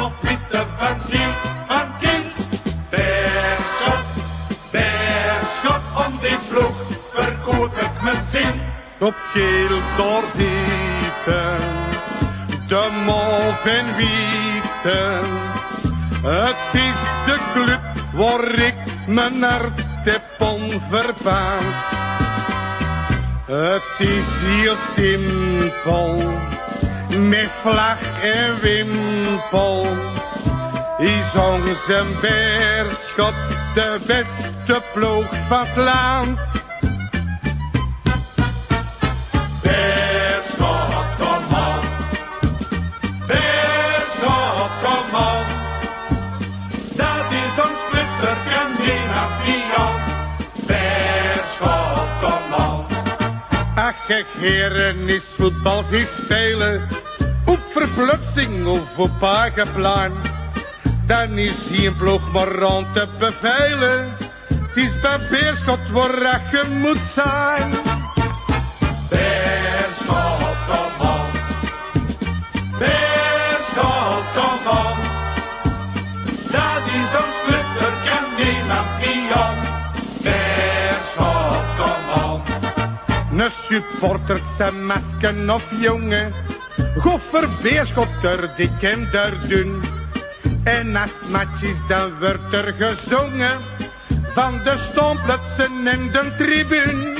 vol liefde van ziel van kind. per schot om dit vloek verkoop ik mijn zin. Op keel doorzitten. de morgen wieten. Het is de club waar ik mijn naar heb verbaan. Het is hier simpel met vlag en wimpel. Is onze beerschot de beste ploeg van land. Beerschot, kom op. Beerschot, kom op. Dat is ons club, er kan niemand niet op. Beerschot, kom op. Ach, heren, is voetbal zich spelen. Verplukking of op Pageplan. Dan is geen ploeg maar rond te beveilen. Het is bij Beerschot waar je moet zijn. Beerschot, kom op. Beerschot, kom op. Dat is ons club, er kan niemand niet op. Beerschot, kom op. Een supporter zijn masken of jongen. Goffer Beerschot er dik en dun. En match is, dan wordt er gezongen. Van de stoomplaatsen en de tribune.